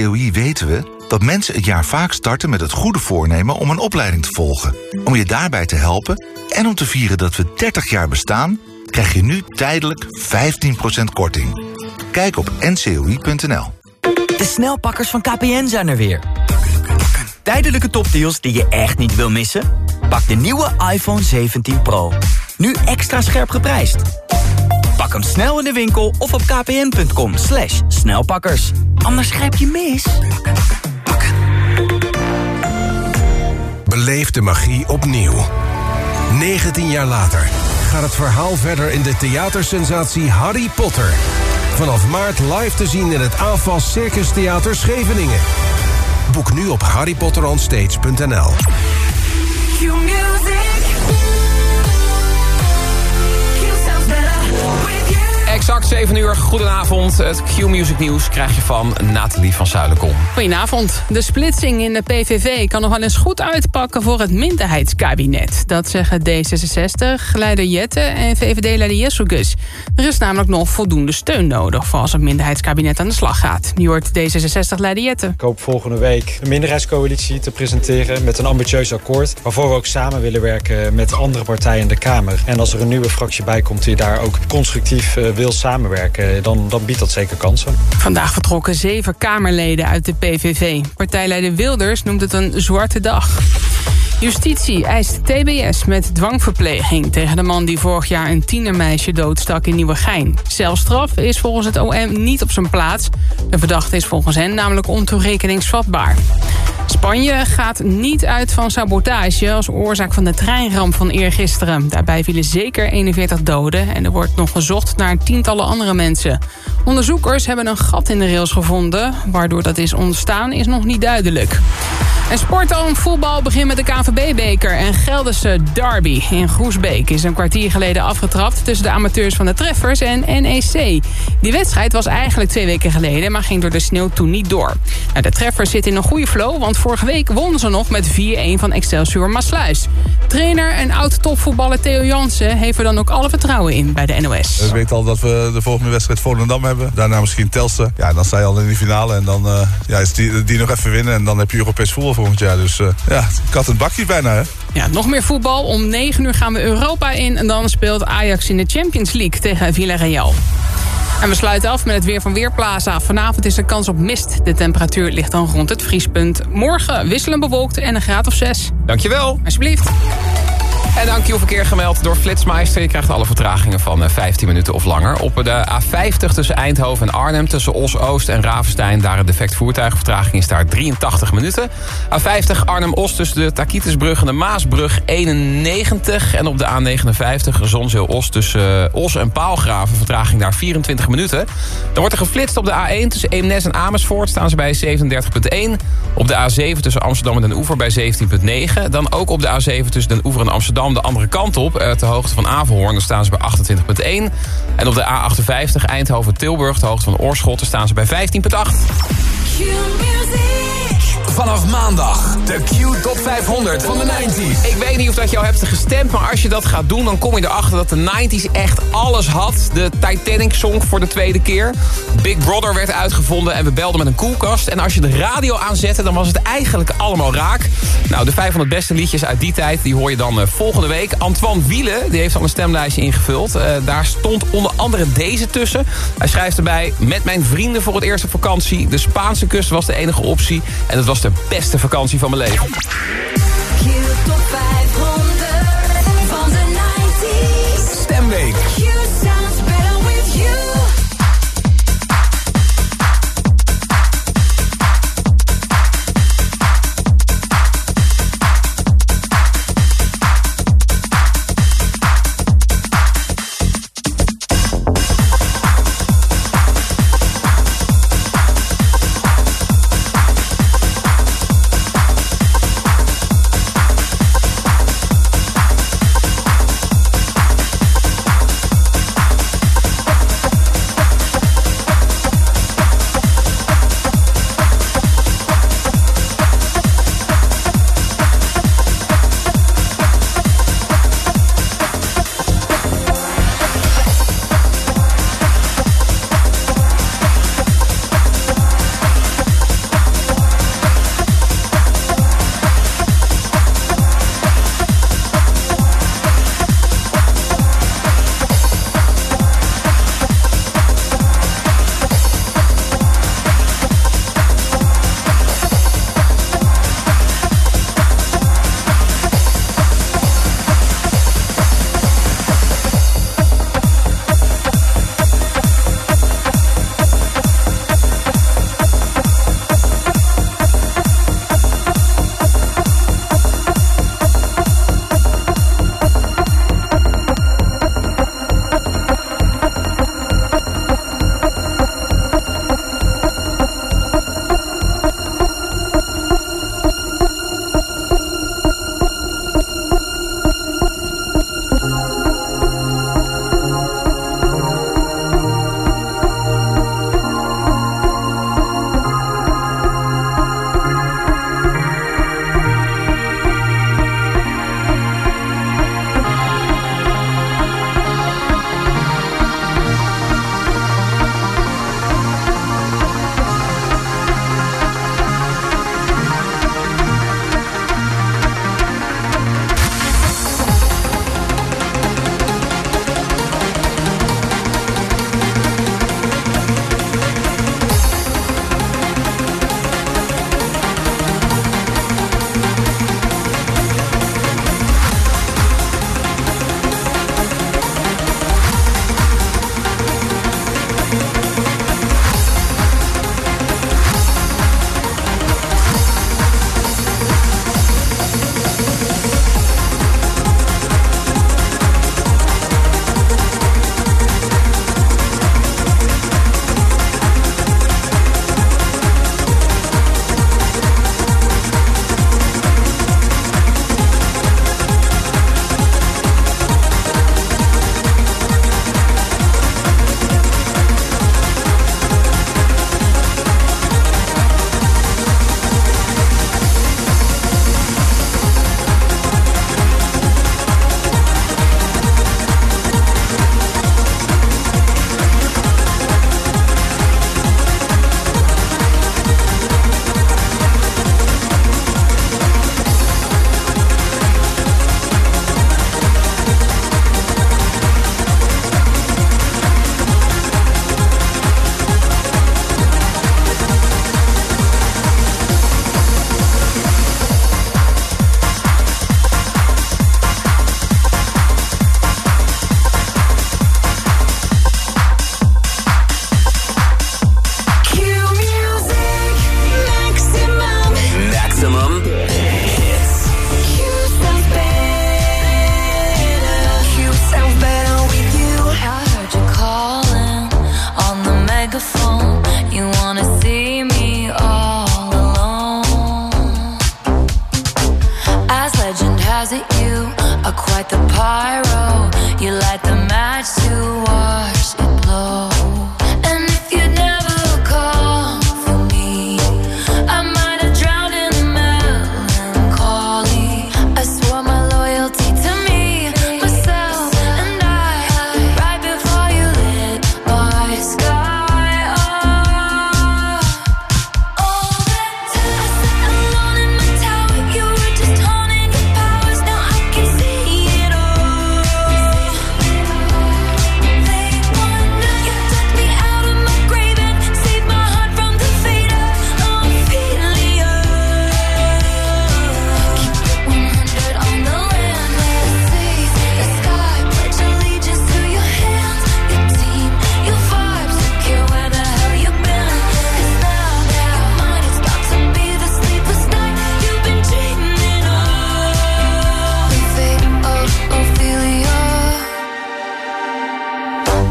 COI weten we dat mensen het jaar vaak starten met het goede voornemen om een opleiding te volgen. Om je daarbij te helpen en om te vieren dat we 30 jaar bestaan, krijg je nu tijdelijk 15% korting. Kijk op ncoi.nl. De snelpakkers van KPN zijn er weer. Tijdelijke topdeals die je echt niet wil missen? Pak de nieuwe iPhone 17 Pro. Nu extra scherp geprijsd. Pak hem snel in de winkel of op kpn.com slash snelpakkers. Anders grijp je mis. Beleef de magie opnieuw. 19 jaar later gaat het verhaal verder in de theatersensatie Harry Potter. Vanaf maart live te zien in het AFAS Circus Theater Scheveningen. Boek nu op harrypotteronstage.nl Exact 7 uur, goedenavond. Het Q-Music nieuws krijg je van Nathalie van Zuilenkom. Goedenavond. De splitsing in de PVV kan nog wel eens goed uitpakken voor het minderheidskabinet. Dat zeggen D66, leider Jette en VVD-leider Jesselgus. Er is namelijk nog voldoende steun nodig voor als het minderheidskabinet aan de slag gaat. Nu hoort D66-leider Jette. Ik hoop volgende week een minderheidscoalitie te presenteren met een ambitieus akkoord. Waarvoor we ook samen willen werken met andere partijen in de Kamer. En als er een nieuwe fractie bij komt die daar ook constructief uh, wil samenwerken, dan, dan biedt dat zeker kansen. Vandaag vertrokken zeven Kamerleden uit de PVV. Partijleider Wilders noemt het een zwarte dag. Justitie eist TBS met dwangverpleging tegen de man die vorig jaar een tienermeisje doodstak in Nieuwegein. Zelfstraf is volgens het OM niet op zijn plaats. De verdachte is volgens hen namelijk ontoerekeningsvatbaar. Spanje gaat niet uit van sabotage als oorzaak van de treinramp van eergisteren. Daarbij vielen zeker 41 doden en er wordt nog gezocht naar tientallen andere mensen. Onderzoekers hebben een gat in de rails gevonden. Waardoor dat is ontstaan is nog niet duidelijk. En sportoom voetbal begint met de KVB-beker en Gelderse derby in Groesbeek is een kwartier geleden afgetrapt tussen de amateurs van de Treffers en NEC. Die wedstrijd was eigenlijk twee weken geleden, maar ging door de sneeuw toen niet door. Nou, de Treffers zitten in een goede flow, want vorige week wonnen ze nog met 4-1 van Excelsior Maasluis. Trainer en oud-topvoetballer Theo Jansen heeft er dan ook alle vertrouwen in bij de NOS. We weten al dat we de volgende wedstrijd Volendam hebben. Daarna misschien Telstar. Ja, dan sta je al in de finale en dan uh, ja, is die, die nog even winnen en dan heb je Europees voetbal volgend jaar. Dus uh, ja, kat een bijna hè. Ja, nog meer voetbal. Om 9 uur gaan we Europa in en dan speelt Ajax in de Champions League tegen Villarreal. En we sluiten af met het weer van Weerplaza. Vanavond is er kans op mist. De temperatuur ligt dan rond het vriespunt. Morgen wisselen bewolkt en een graad of 6. Dankjewel. Alsjeblieft. En dan Q-verkeer gemeld door Flitsmeister. Je krijgt alle vertragingen van 15 minuten of langer. Op de A50 tussen Eindhoven en Arnhem... tussen Os-Oost en Ravenstein... daar een defect voertuigvertraging is daar 83 minuten. A50 Arnhem-Os tussen de Takitisbrug en de Maasbrug 91. En op de A59 Zonzeel-Os tussen Os en Paalgraven... vertraging daar 24 minuten. Dan wordt er geflitst op de A1 tussen Eemnes en Amersfoort... staan ze bij 37,1. Op de A7 tussen Amsterdam en Den Oever bij 17,9. Dan ook op de A7 tussen Den Oever en Amsterdam de andere kant op. Uh, ter hoogte van Averhoorn, daar staan ze bij 28,1. En op de A58 Eindhoven-Tilburg, de hoogte van Oorschot, daar staan ze bij 15,8. Vanaf maandag de Q Top 500 van de 90s. Ik weet niet of dat jou hebt gestemd, maar als je dat gaat doen... dan kom je erachter dat de 90s echt alles had. De Titanic-song voor de tweede keer. Big Brother werd uitgevonden en we belden met een koelkast. En als je de radio aanzette, dan was het eigenlijk allemaal raak. Nou, de 500 beste liedjes uit die tijd, die hoor je dan uh, volgende week. Antoine Wielen, die heeft al een stemlijstje ingevuld. Uh, daar stond onder andere deze tussen. Hij schrijft erbij, met mijn vrienden voor het eerst op vakantie. De Spaanse kust was de enige optie. En het was de beste vakantie van mijn leven.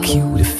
Taylor Swift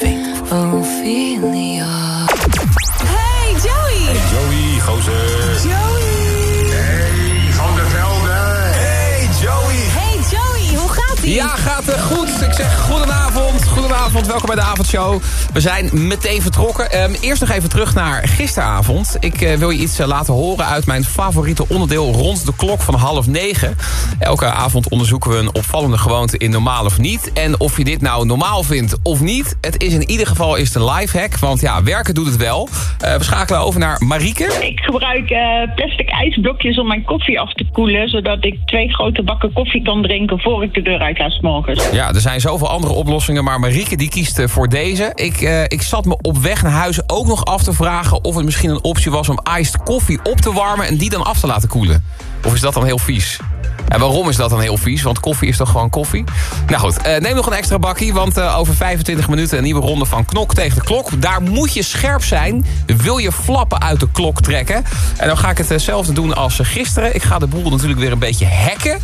bij Q, avondshow. We zijn meteen vertrokken. Ehm, eerst nog even terug naar gisteravond. Ik eh, wil je iets eh, laten horen uit mijn favoriete onderdeel rond de klok van half negen. Elke avond onderzoeken we een opvallende gewoonte in normaal of niet. En of je dit nou normaal vindt of niet. Het is in ieder geval is een lifehack. Want ja, werken doet het wel. Eh, we schakelen over naar Marieke. Ik gebruik plastic ijsblokjes om mijn koffie af te koelen... zodat ik twee grote bakken koffie kan drinken voor ik de deur uit ga morgens. Ja, er zijn zoveel andere oplossingen, maar Marieke die kiest voor deze. Ik, eh, ik zat me op weg naar huis ook nog af te vragen... of het misschien een optie was om iced koffie op te warmen... en die dan af te laten koelen. Of is dat dan heel vies? En waarom is dat dan heel vies? Want koffie is toch gewoon koffie? Nou goed, eh, neem nog een extra bakkie... want eh, over 25 minuten een nieuwe ronde van Knok tegen de klok. Daar moet je scherp zijn. Wil je flappen uit de klok trekken? En dan ga ik hetzelfde doen als gisteren. Ik ga de boel natuurlijk weer een beetje hacken.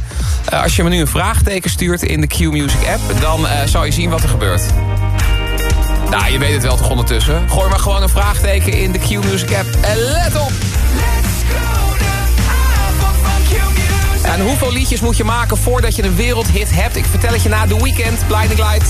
Als je me nu een vraagteken stuurt in de Q-Music app... dan zal je zien wat er gebeurt. Nou, je weet het wel toch ondertussen. Gooi maar gewoon een vraagteken in de Q-Music app. En let op! En hoeveel liedjes moet je maken voordat je een wereldhit hebt? Ik vertel het je na de weekend. Blinding Lights.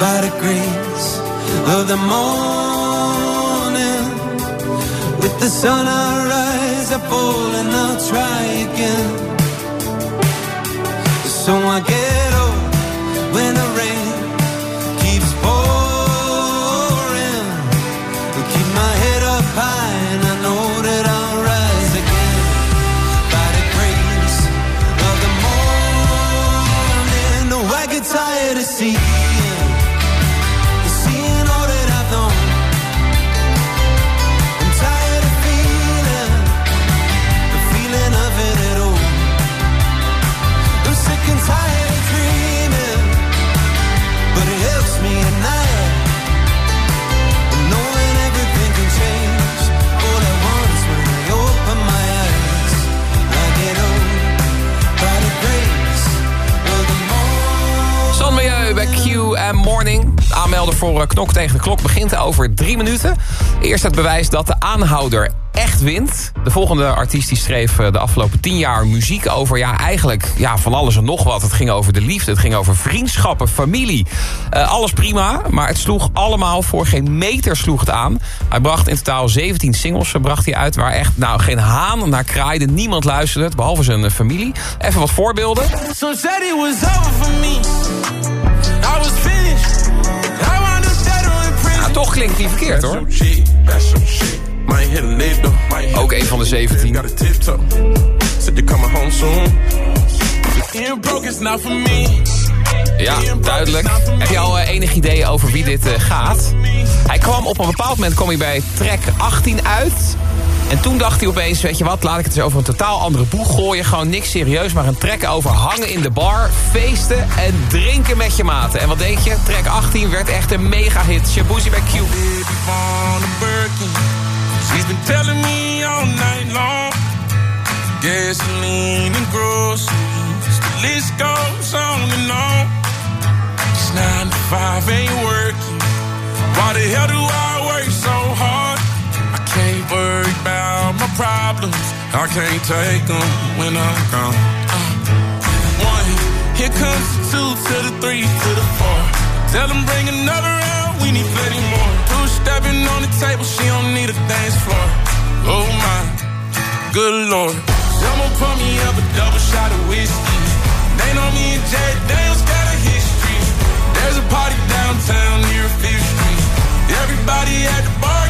by the grace of the morning, with the sun I rise, I fall and I'll try again. So I get up when the rain keeps pouring. Keep my head up high and I know that I'll rise again by the grace of the morning. No, I get tired of seeing Aanmelden voor eh, Knok tegen de klok begint over drie minuten. Eerst het bewijs dat de aanhouder echt wint. De volgende artiest die schreef eh, de afgelopen tien jaar muziek over... ja, eigenlijk ja, van alles en nog wat. Het ging over de liefde, het ging over vriendschappen, familie. Eh, alles prima, maar het sloeg allemaal voor geen meter sloeg het aan. Hij bracht in totaal 17 singles bracht hij uit... waar echt nou, geen haan naar kraaide. Niemand luisterde behalve zijn familie. Even wat voorbeelden. Some toch klinkt hij verkeerd hoor. Ook een van de 17. Being broke is not for me. Ja, duidelijk. Heb je al eh, enig idee over wie dit eh, gaat? Hij kwam op een bepaald moment kwam hij bij track 18 uit. En toen dacht hij opeens, weet je wat, laat ik het eens over een totaal andere boeg gooien. Gewoon niks serieus, maar een track over hangen in de bar, feesten en drinken met je maten. En wat denk je? Track 18 werd echt een mega hit. Shabuzi bij Q. She's been telling me all night long. Gasoline and groceries. The list goes on and on. It's nine to five ain't working. Why the hell do I work so hard? I can't about my problems. I can't take them when I'm gone. Uh, one, here comes the two to the three to the four. Tell them bring another round, we need plenty more. Two stepping on the table, she don't need a dance floor. Oh my, good lord. Someone pour me up a double shot of whiskey. They know me and Jack Daniels got a history. There's a party downtown near Fifth Street. Everybody at the bar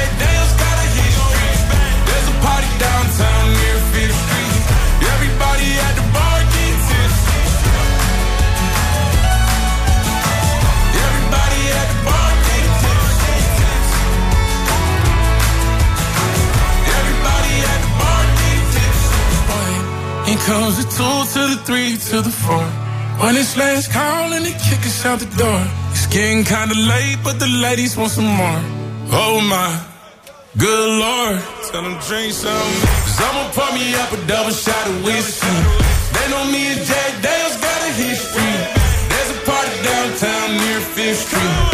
downtown near Fifth Street. Everybody at the bar get tipsy. Everybody at the bar get tipsy. Everybody at the bar get tipsy. Here comes the two to the three to the four. When it's last call and they kick us out the door. It's getting kinda late, but the ladies want some more. Oh my, good lord. Tell them drink some. Cause I'ma pour me up a double shot of whiskey. They know me and Jack Daniels got a history. There's a party downtown near Fifth Street.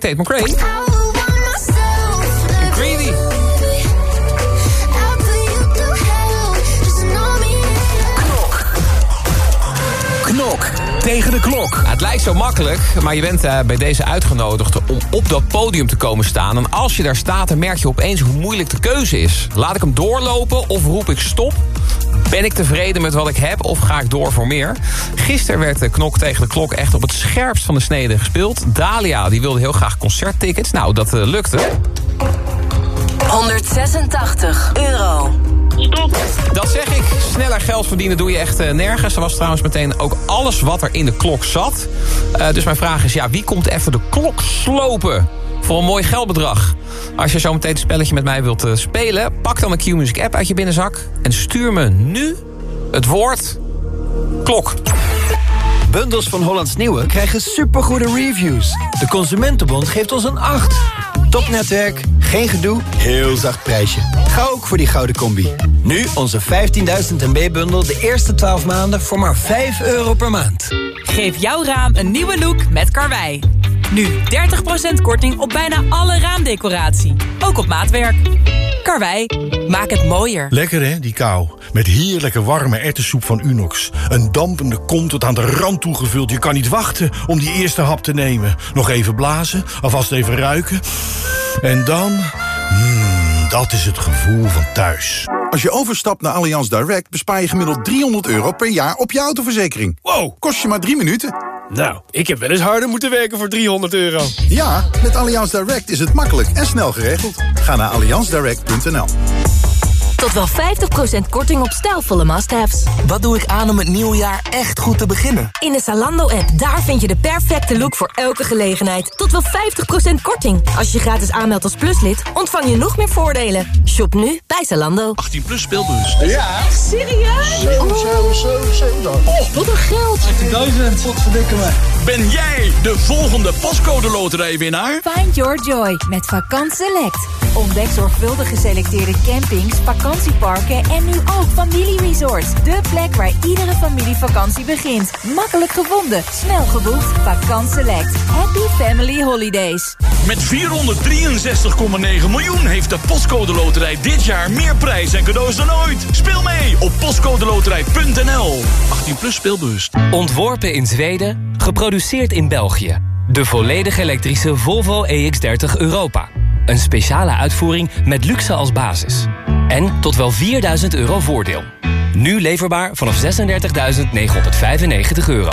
Zometeen Tate McRae. Greedy. Knok tegen de klok. Ja, het lijkt zo makkelijk, maar je bent eh, bij deze uitgenodigd om op dat podium te komen staan. En als je daar staat, dan merk je opeens hoe moeilijk de keuze is. Laat ik hem doorlopen of roep ik stop? Ben ik tevreden met wat ik heb of ga ik door voor meer? Gisteren werd de knok tegen de klok echt op het scherpst van de snede gespeeld. Dalia die wilde heel graag concerttickets. Nou, dat eh, lukte. 186 euro. Stop. Dat zeg ik. Sneller geld verdienen doe je echt eh, nergens. Er was trouwens meteen ook alles wat er in de klok zat. Eh, dus mijn vraag is, ja, wie komt even de klok slopen? Voor een mooi geldbedrag. Als je zo meteen het spelletje met mij wilt eh, spelen... pak dan de Q-Music app uit je binnenzak... en stuur me nu het woord klok. Bundels van Hollands Nieuwe krijgen supergoede reviews. De Consumentenbond geeft ons een 8. Topnetwerk, geen gedoe, heel zacht prijsje. Ga ook voor die gouden combi. Nu onze 15.000 MB-bundel de eerste 12 maanden voor maar 5 euro per maand. Geef jouw raam een nieuwe look met Karwei. Nu 30% korting op bijna alle raamdecoratie. Ook op maatwerk. Karwei, maak het mooier. Lekker hè, die kou. Met heerlijke warme erwtensoep van Unox. Een dampende kom tot aan de rand toegevuld. Je kan niet wachten om die eerste hap te nemen. Nog even blazen, alvast even ruiken. En dan... Mmm, dat is het gevoel van thuis. Als je overstapt naar Allianz Direct bespaar je gemiddeld 300 euro per jaar op je autoverzekering. Wow, kost je maar drie minuten. Nou, ik heb wel eens harder moeten werken voor 300 euro. Ja, met Allianz Direct is het makkelijk en snel geregeld. Ga naar allianzdirect.nl. Tot wel 50% korting op stijlvolle must-haves. Wat doe ik aan om het nieuwe jaar echt goed te beginnen? In de Zalando-app, daar vind je de perfecte look voor elke gelegenheid. Tot wel 50% korting. Als je gratis aanmeldt als pluslid, ontvang je nog meer voordelen. Shop nu bij Zalando. 18 plus speelbus. Ja. Echt serieus? 7, 7, 7, 7. Oh, wat een geld. 18.000, wat verdikken me. Ben jij de volgende pascode loterijwinnaar? Find your joy met Vakant Select. Ontdek zorgvuldig geselecteerde campings, vakantieparken en nu ook familieresorts. De plek waar iedere familievakantie begint. Makkelijk gevonden, snel geboekt. Vakant Select. Happy Family Holidays. Met 463,9 miljoen heeft de Postcode Loterij dit jaar meer prijs en cadeaus dan ooit. Speel mee op postcodeloterij.nl. 18 plus speelbewust. Ontworpen in Zweden, geproduceerd in België. De volledig elektrische Volvo EX30 Europa. Een speciale uitvoering met luxe als basis. En tot wel 4000 euro voordeel. Nu leverbaar vanaf 36.995 euro.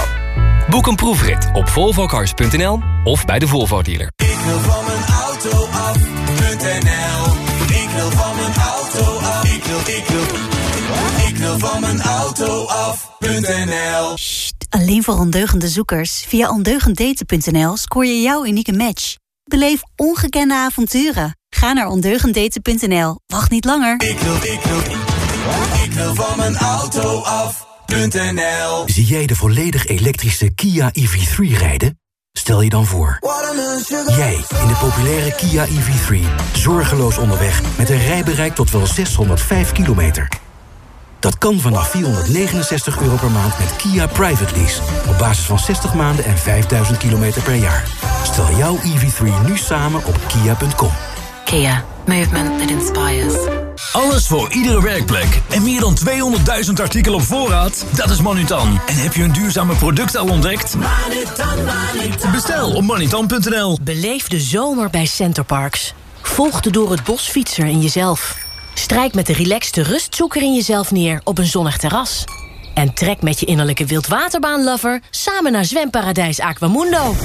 Boek een proefrit op volvocars.nl of bij de Volvo dealer. Ik wil van mijn auto af.nl Ik wil van mijn auto af. Ik wil, ik wil, ik wil van mijn auto af.nl Alleen voor ondeugende zoekers. Via ondeugenddaten.nl scoor je jouw unieke match. Beleef ongekende avonturen. Ga naar ondeugenddaten.nl. Wacht niet langer. Ik wil, ik wil, ik wil van mijn auto af.nl Zie jij de volledig elektrische Kia EV3 rijden? Stel je dan voor. Jij in de populaire Kia EV3. Zorgeloos onderweg met een rijbereik tot wel 605 kilometer. Dat kan vanaf 469 euro per maand met Kia Private Lease. Op basis van 60 maanden en 5000 kilometer per jaar. Stel jouw EV3 nu samen op kia.com. Kia. Movement that inspires. Alles voor iedere werkplek. En meer dan 200.000 artikelen op voorraad? Dat is Manutan. En heb je een duurzame product al ontdekt? Manutan, Manutan. Bestel op manutan.nl. Beleef de zomer bij Centerparks. Volg de door het bos fietser in jezelf. Strijk met de relaxte rustzoeker in jezelf neer op een zonnig terras. En trek met je innerlijke wildwaterbaanlover samen naar zwemparadijs Aquamundo.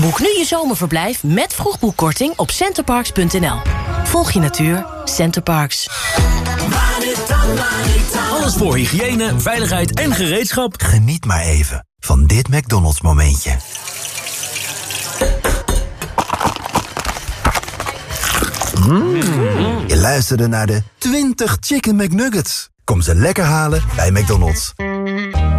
Boek nu je zomerverblijf met vroegboekkorting op centerparks.nl. Volg je natuur, Centerparks. Alles voor hygiëne, veiligheid en gereedschap. Geniet maar even van dit McDonald's momentje. Mm. Je luisterde naar de 20 Chicken McNuggets. Kom ze lekker halen bij McDonald's.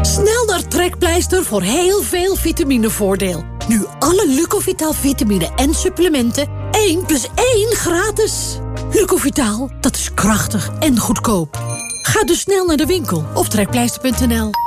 Snel naar Trekpleister voor heel veel vitaminevoordeel. Nu alle Lucovital vitamine en supplementen 1 plus 1 gratis. Lucovital, dat is krachtig en goedkoop. Ga dus snel naar de winkel of trekpleister.nl.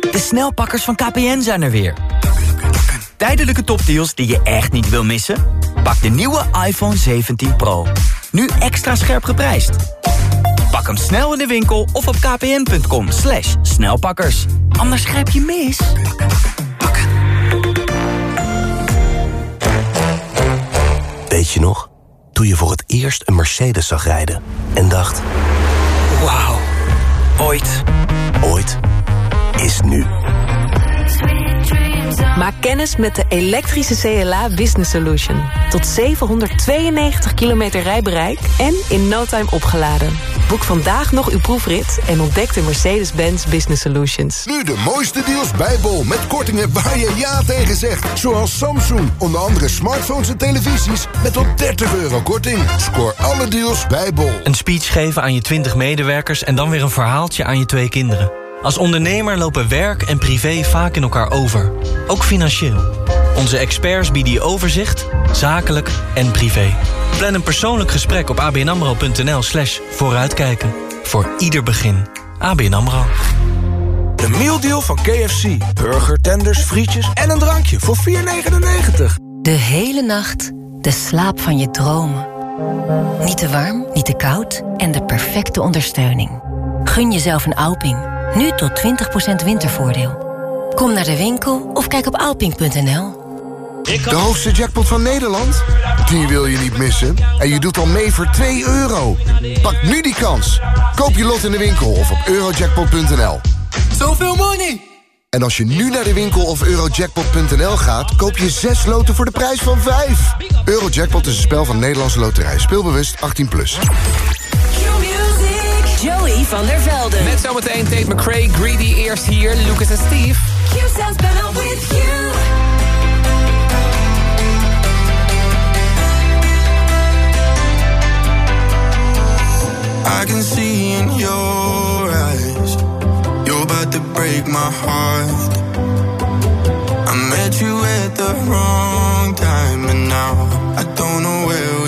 De snelpakkers van KPN zijn er weer. Tijdelijke topdeals die je echt niet wil missen? Pak de nieuwe iPhone 17 Pro. Nu extra scherp geprijsd. Pak hem snel in de winkel of op kpn.com slash snelpakkers. Anders grijp je mis. Weet je nog? Toen je voor het eerst een Mercedes zag rijden en dacht... Wauw, ooit. Ooit is nu. Maak kennis met de elektrische CLA Business Solution. Tot 792 kilometer rijbereik en in no time opgeladen. Boek vandaag nog uw proefrit en ontdek de Mercedes-Benz Business Solutions. Nu de mooiste deals bij Bol met kortingen waar je ja tegen zegt. Zoals Samsung, onder andere smartphones en televisies met tot 30 euro korting. Scoor alle deals bij Bol. Een speech geven aan je 20 medewerkers en dan weer een verhaaltje aan je twee kinderen. Als ondernemer lopen werk en privé vaak in elkaar over. Ook financieel. Onze experts bieden je overzicht, zakelijk en privé. Plan een persoonlijk gesprek op abnamro.nl slash vooruitkijken. Voor ieder begin. ABN AMRO. De mealdeal van KFC. Burger, tenders, frietjes en een drankje voor 4,99. De hele nacht de slaap van je dromen. Niet te warm, niet te koud en de perfecte ondersteuning. Gun jezelf een Alping. Nu tot 20% wintervoordeel. Kom naar de winkel of kijk op alping.nl. De hoogste jackpot van Nederland? Die wil je niet missen. En je doet al mee voor 2 euro. Pak nu die kans. Koop je lot in de winkel of op eurojackpot.nl. Zoveel money! En als je nu naar de winkel of eurojackpot.nl gaat... koop je 6 loten voor de prijs van 5. Eurojackpot is een spel van Nederlandse Loterij. Speelbewust 18+. Plus. Joey van der Velden. Met zometeen Tate McRae, Greedy eerst hier, Lucas en Steve. Q sounds better with you. I can see in your eyes You're about to break my heart I met you at the wrong time And now I don't know where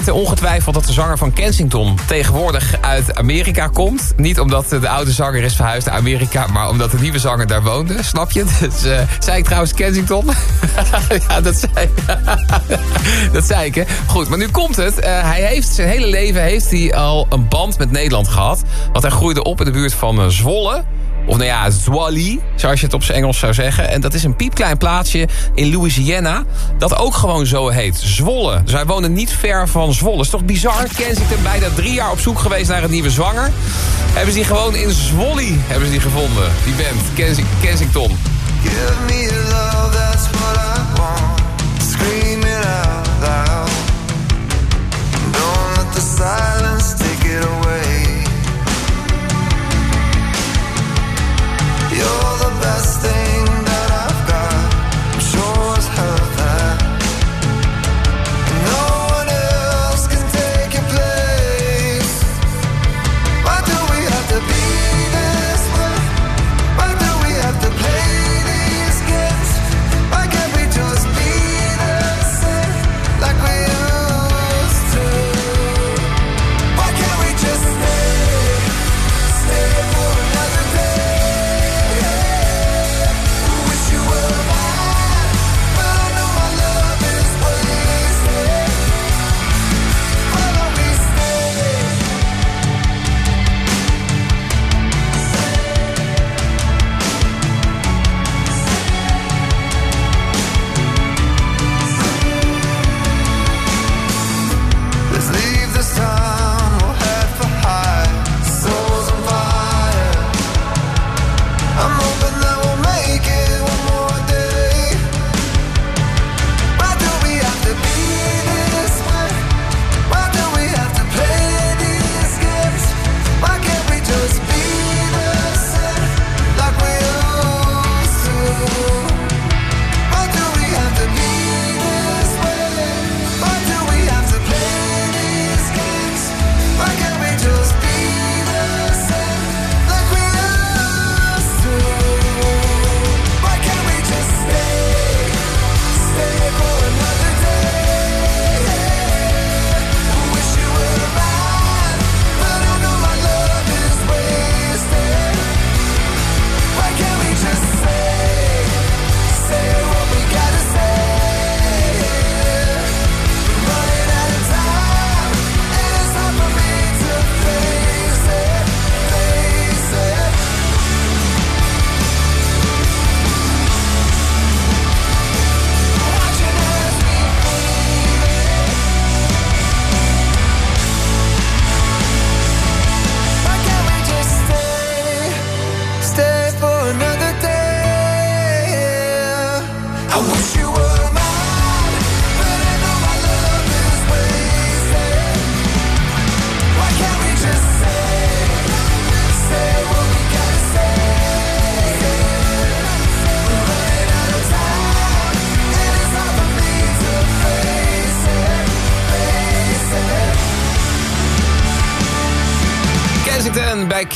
En je weet ongetwijfeld dat de zanger van Kensington tegenwoordig uit Amerika komt. Niet omdat de oude zanger is verhuisd naar Amerika, maar omdat de nieuwe zanger daar woonde. Snap je? Dus, uh, zei ik trouwens Kensington? ja, dat zei, dat zei ik, hè? Goed, maar nu komt het. Uh, hij heeft zijn hele leven heeft hij al een band met Nederland gehad. Want hij groeide op in de buurt van uh, Zwolle. Of nou ja, Zwolle, zoals je het op zijn Engels zou zeggen. En dat is een piepklein plaatsje in Louisiana. Dat ook gewoon zo heet. Zwolle. Dus hij woonde niet ver van Zwolle. Is toch bizar? Kensington bijna drie jaar op zoek geweest naar een nieuwe zwanger. Hebben ze die gewoon in Zwolle hebben ze die gevonden. Die band. Kensing Kensington. Give me love, that's what I want. Scream it out loud. Don't let the silence You're the best thing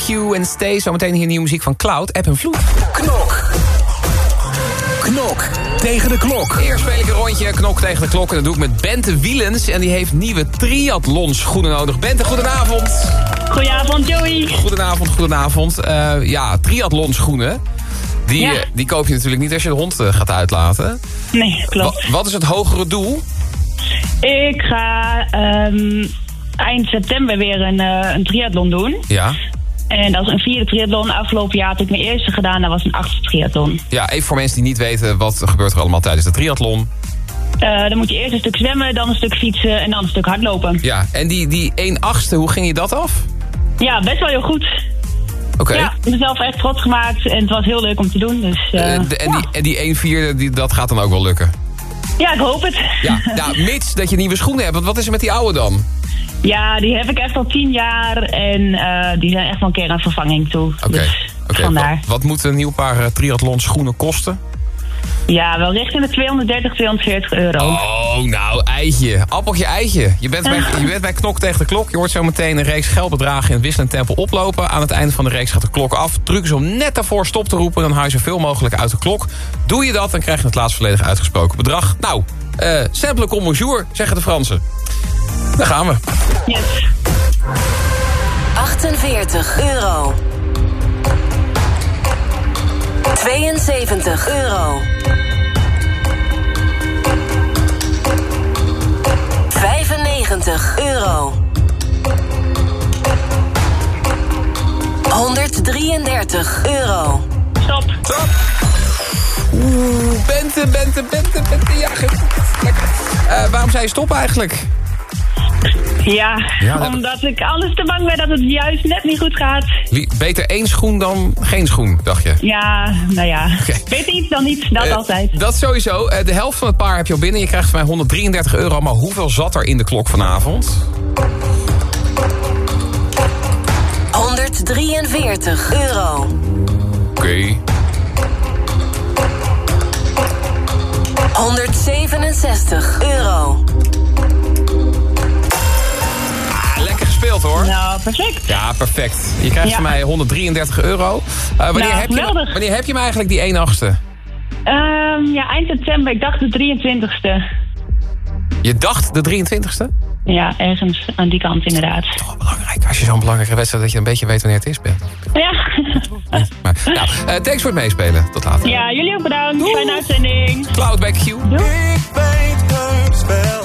Q en Stay. Zometeen hier nieuwe muziek van Cloud, App en Vloed. Knok. Knok tegen de klok. Eerst speel ik een rondje knok tegen de klok. En dat doe ik met Bente Wielens. En die heeft nieuwe triathlon schoenen nodig. Bente, goedenavond. Goedenavond, Joey. Goedenavond, goedenavond. Eh, ja, triathlon schoenen. Die, Ja. eh, die koop je natuurlijk niet als je de hond eh, gaat uitlaten. Nee, klopt. Wa- wat is het hogere doel? Ik ga ehm, eind september weer een, eh, een triathlon doen. Ja. En dat is een vierde triathlon. Afgelopen jaar had ik mijn eerste gedaan. Dat was een achtste triathlon. Ja, even voor mensen die niet weten... wat gebeurt er allemaal tijdens de triathlon. Eh, dan moet je eerst een stuk zwemmen, dan een stuk fietsen en dan een stuk hardlopen. Ja, en die, die 1 achtste, hoe ging je dat af? Ja, best wel heel goed. Oké. Ja, ik ben zelf echt trots gemaakt en het was heel leuk om te doen. Dus, eh, Eh, de- en, die, en die 1 vierde, die, dat gaat dan ook wel lukken. ja, ik hoop het. Ja, ja, mits dat je nieuwe schoenen hebt. Want wat is er met die oude dan? Ja, die heb ik echt al tien jaar en eh, die zijn echt wel een keer aan vervanging toe. Oké. Dus vandaar. Wat, wat moet een nieuw paar triathlon schoenen kosten? Ja, wel richting de 230, 240 euro. Oh, nou, eitje. Appeltje, eitje. Je bent, bij, je bent bij knok tegen de klok. Je hoort zo meteen een reeks geldbedragen in het wisselend tempo oplopen. Aan het einde van de reeks gaat de klok af. Druk ze om net daarvoor stop te roepen. Dan haal je zoveel mogelijk uit de klok. Doe je dat, dan krijg je het laatst volledig uitgesproken bedrag. Nou, eh simple comme bonjour, zeggen de Fransen. Daar gaan we. Yes. 48 euro. 72 euro. 95 euro. 133 euro. Stop. Stop. Oeh, Bente, Bente, Bente, Bente. Ja, lekker. Eh, waarom zei je stop eigenlijk? Ja, Ja, dat- omdat ik alles te bang ben dat het juist net niet goed gaat. Beter één schoen dan geen schoen, dacht je? Ja, nou ja. Beter iets dan niets, dat Eh, altijd. Dat sowieso. Eh, de helft van het paar heb je al binnen. Je krijgt van mij 133 euro. Maar hoeveel zat er in de klok vanavond? 143 euro. Oké. 167 euro. Gespeeld hoor. Nou, perfect. Ja, perfect. Je krijgt Ja. van mij 133 euro. Eh, wanneer, Nou, heb je, wanneer heb je hem eigenlijk, die 1 achtste? Ehm, ja, eind september, ik dacht de 23ste. Je dacht de 23ste? Ja, ergens aan die kant inderdaad. Kijk, als je zo'n belangrijke wedstrijd dat je een beetje weet wanneer het is, Ben. Ja. Maar, nou, eh, thanks voor het meespelen. Tot later. ja, jullie ook bedankt. Fijne uitzending. Cloud back. Ik weet heus wel,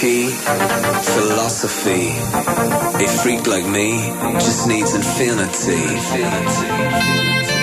key philosophy. A freak like me just needs infinity. infinity.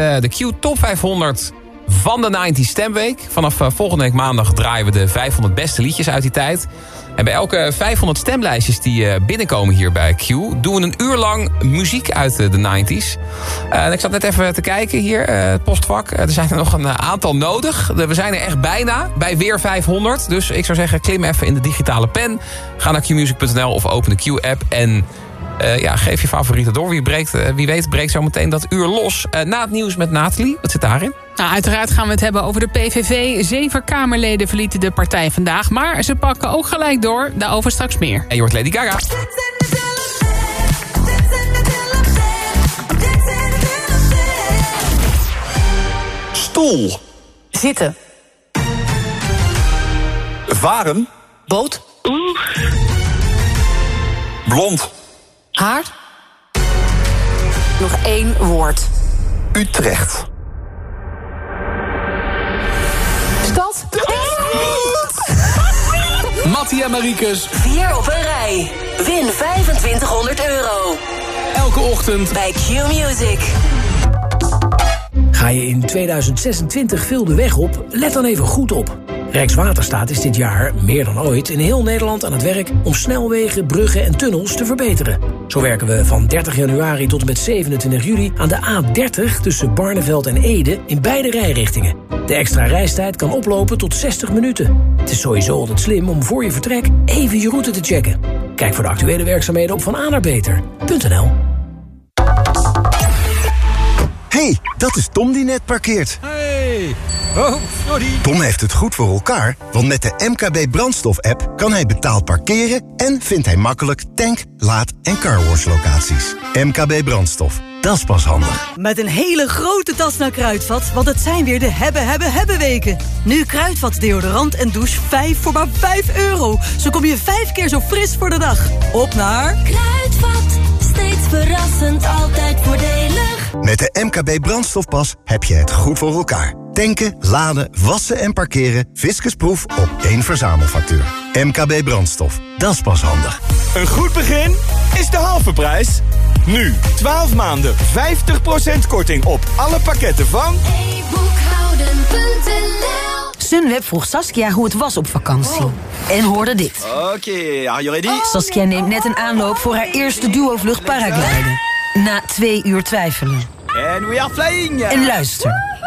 Eh, de Q Top 500 van de 90 Stemweek. Vanaf eh, volgende week maandag draaien we de 500 beste liedjes uit die tijd. En bij elke 500 stemlijstjes die eh, binnenkomen hier bij Q... doen we een uur lang muziek uit de 90s. Ik zat net even te kijken hier, het postvak. er zijn er nog een aantal nodig. we zijn er echt bijna, bij weer 500. Dus ik zou zeggen, klim even in de digitale pen. Ga naar qmusic.nl of open de Q-app en ja, geef je favorieten door. Wie, breekt, eh, wie weet breekt zo meteen dat uur los. Eh, na het nieuws met Nathalie, wat zit daarin? Nou, uiteraard gaan we het hebben over de PVV. Zeven Kamerleden verlieten de partij vandaag. Maar ze pakken ook gelijk door. Daarover straks meer. En je hoort Lady Gaga. Stoel. Zitten. Varen. Boot. Blond. Haar. Nog één woord. Utrecht. Stad. Mattia Mariekes. Vier op een rij. Win 2500 euro. Elke ochtend. Bij Q-Music. Ga je in 2026 veel de weg op? Let dan even goed op. Rijkswaterstaat is dit jaar, meer dan ooit, in heel Nederland aan het werk... om snelwegen, bruggen en tunnels te verbeteren. Zo werken we van 30 januari tot en met 27 juli... aan de A30 tussen Barneveld en Ede in beide rijrichtingen. De extra reistijd kan oplopen tot 60 minuten. Het is sowieso altijd slim om voor je vertrek even je route te checken. Kijk voor de actuele werkzaamheden op vananaarbeter.nl. hey, dat is Tom die net parkeert. Oh, sorry. Tom heeft het goed voor elkaar, want met de MKB brandstof-app... kan hij betaald parkeren en vindt hij makkelijk tank, laad- en carwash locaties. MKB brandstof, dat is pas handig. Met een hele grote tas naar Kruidvat, want het zijn weer de hebben, hebben, hebben weken. Nu Kruidvat deodorant en douche 5 voor maar 5 euro. Zo kom je vijf keer zo fris voor de dag. Op naar... Kruidvat, steeds verrassend, altijd voordelig. Met de MKB brandstofpas heb je het goed voor elkaar. Tanken, laden, wassen en parkeren. Fiscusproef op één verzamelfactuur. MKB brandstof, dat is pas handig. Een goed begin is de halve prijs. Nu, 12 maanden, 50% korting op alle pakketten van... Sunweb vroeg Saskia hoe het was op vakantie. En hoorde dit. Oké, are you ready? Saskia neemt net een aanloop voor haar eerste duo-vlucht paragliden. Na twee uur twijfelen. And we are flying! En luister.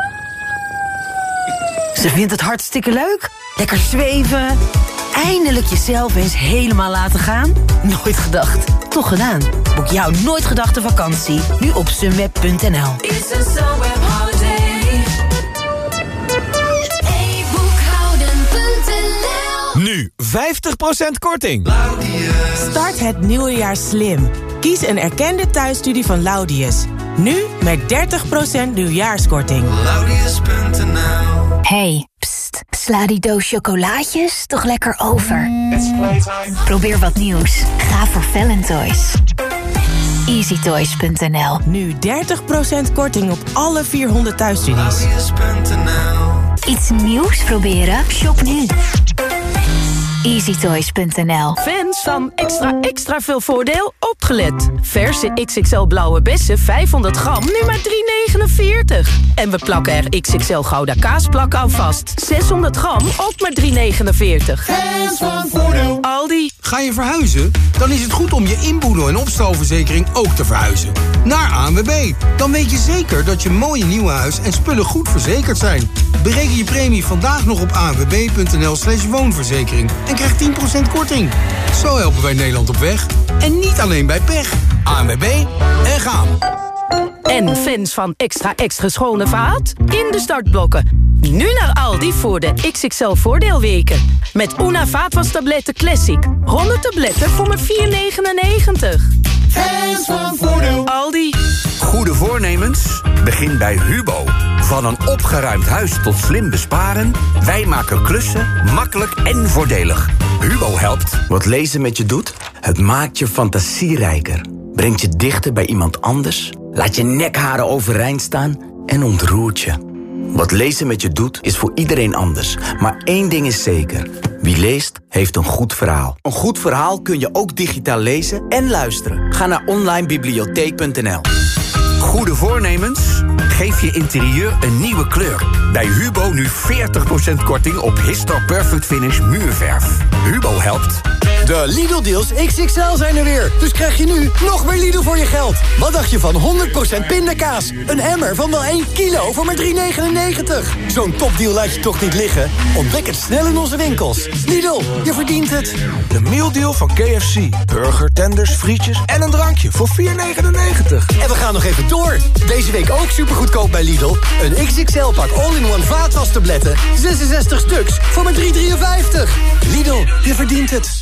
Ze vindt het hartstikke leuk. Lekker zweven. Eindelijk jezelf eens helemaal laten gaan. Nooit gedacht. Toch gedaan. Boek jouw nooit gedachte vakantie. Nu op sunweb.nl. e-boekhouden.nl Nu 50% korting. Start het nieuwe jaar slim. Kies een erkende thuisstudie van Laudius. Nu met 30% nieuwjaarskorting. Hey, pst, sla die doos chocolaatjes toch lekker over. Probeer wat nieuws. Ga voor Valentoys. EasyToys.nl Nu 30% korting op alle 400 thuisstudies. Iets nieuws proberen? Shop nu. EasyToys.nl Fans van extra extra veel voordeel opgelet. Verse XXL blauwe bessen 500 gram nu maar 3,49. En we plakken er XXL gouda kaasplak aan vast. 600 gram ook maar 3,49. Fans van voordeel. Aldi. Ga je verhuizen? Dan is het goed om je inboedel- en opstalverzekering ook te verhuizen. Naar ANWB. Dan weet je zeker dat je mooie nieuwe huis en spullen goed verzekerd zijn. Bereken je premie vandaag nog op anwb.nl slash woonverzekering. En krijg 10% korting. Zo helpen wij Nederland op weg. En niet alleen bij pech. ANWB en gaan. En fans van extra extra schone vaat? In de startblokken. Nu naar Aldi voor de XXL voordeelweken. Met Una vaatwastabletten Classic. 100 tabletten voor maar 4,99. Fans van voordeel. Aldi. Goede voornemens? Begin bij Hubo. Van een opgeruimd huis tot slim besparen... wij maken klussen makkelijk en voordelig. Hubo helpt. Wat lezen met je doet? Het maakt je fantasierijker. Brengt je dichter bij iemand anders. Laat je nekharen overeind staan en ontroert je. Wat lezen met je doet, is voor iedereen anders. Maar één ding is zeker. Wie leest, heeft een goed verhaal. Een goed verhaal kun je ook digitaal lezen en luisteren. Ga naar onlinebibliotheek.nl Goede voornemens? Geef je interieur een nieuwe kleur. Bij Hubo nu 40% korting op Histor Perfect Finish muurverf. Hubo helpt. De Lidl-deals XXL zijn er weer. Dus krijg je nu nog meer Lidl voor je geld. Wat dacht je van 100% pindakaas? Een emmer van wel 1 kilo voor maar 3,99. Zo'n topdeal laat je toch niet liggen? Ontdek het snel in onze winkels. Lidl, je verdient het. De mealdeal van KFC. Burger, tenders, frietjes en een drankje voor 4,99. En we gaan nog even door. Deze week ook supergoedkoop bij Lidl. Een XXL-pak all-in-one vaatwastabletten. 66 stuks voor maar 3,53. Lidl, je verdient het.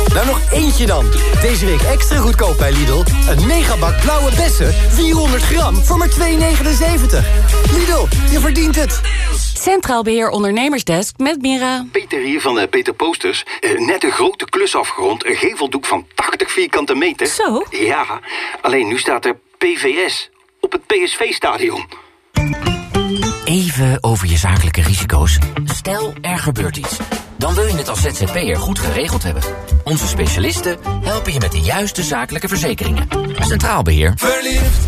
Nou, nog eentje dan. Deze week extra goedkoop bij Lidl. Een megabak blauwe bessen, 400 gram, voor maar 2,79. Lidl, je verdient het. Centraal Beheer Ondernemersdesk met Mira. Peter hier van uh, Peter Posters. Uh, net een grote klus afgerond. Een geveldoek van 80 vierkante meter. Zo? Ja, alleen nu staat er PVS op het PSV-stadion. Even over je zakelijke risico's. Stel, er gebeurt iets. Dan wil je het als ZZP'er goed geregeld hebben. Onze specialisten helpen je met de juiste zakelijke verzekeringen. Centraal Beheer. Verliefd.